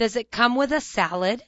Does it come with a salad?"